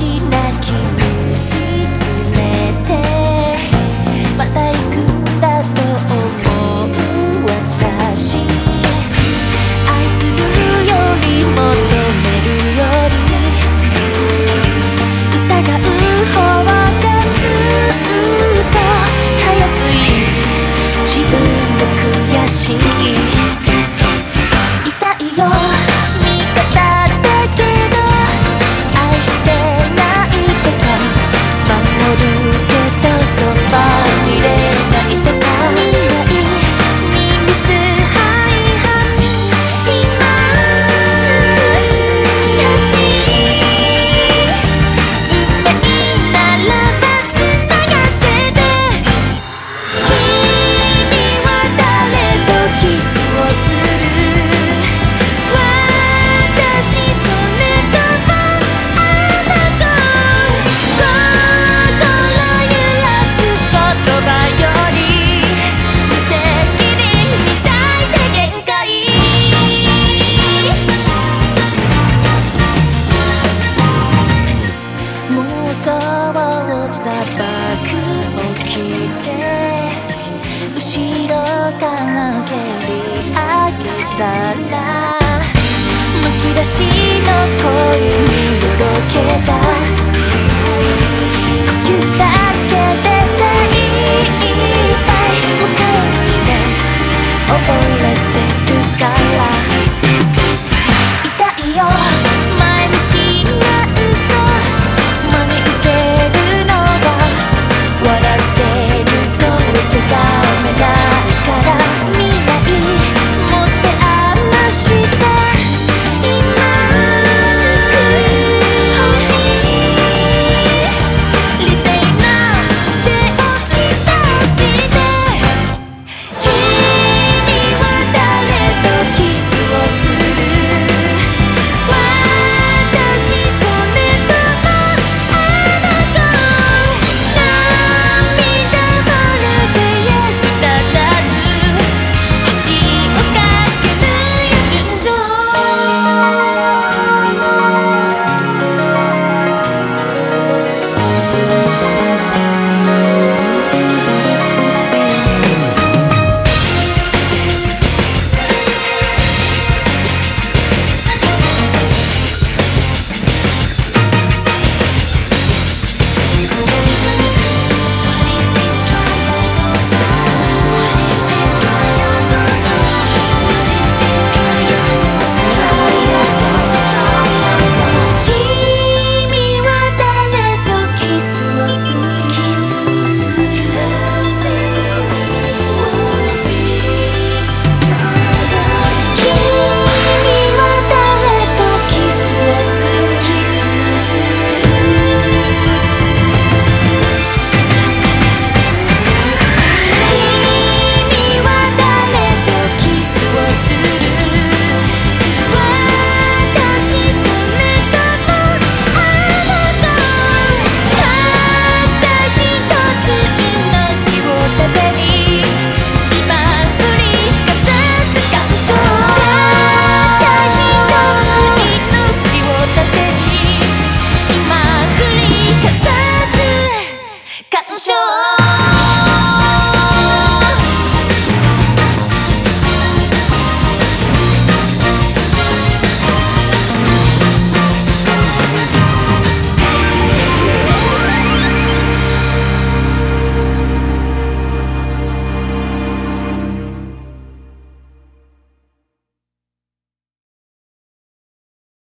しなききて後ろから蹴り上げたらむき出しの恋によろけた